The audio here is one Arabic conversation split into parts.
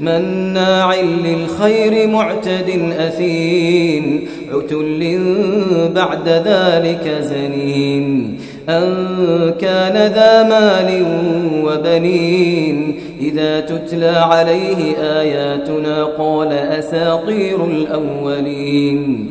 مناع للخير معتد أثيم عتل بعد ذلك زنين أن كان ذا مال وبنين إذا تتلى عليه آياتنا قال أساطير الأولين.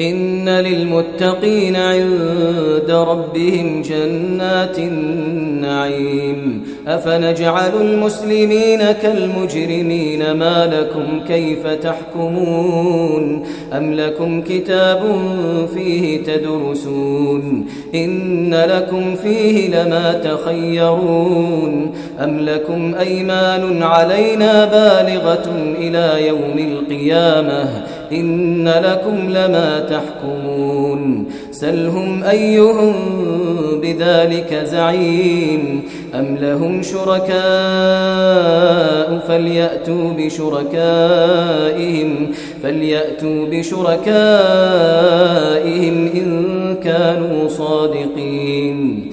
إن للمتقين عند ربهم جنات النعيم. أفنجعل المسلمين كالمجرمين ما لكم كيف تحكمون؟ أم لكم كتاب فيه تدرسون؟ إن لكم فيه لما تخيرون. أم لكم أيمان علينا بالغة إلى يوم القيامة؟ إن لكم لما تحكمون. سلهم أيهم بذلك زعيم. أم لهم شركاء فليأتوا بشركائهم فليأتوا بشركائهم إن كانوا صادقين.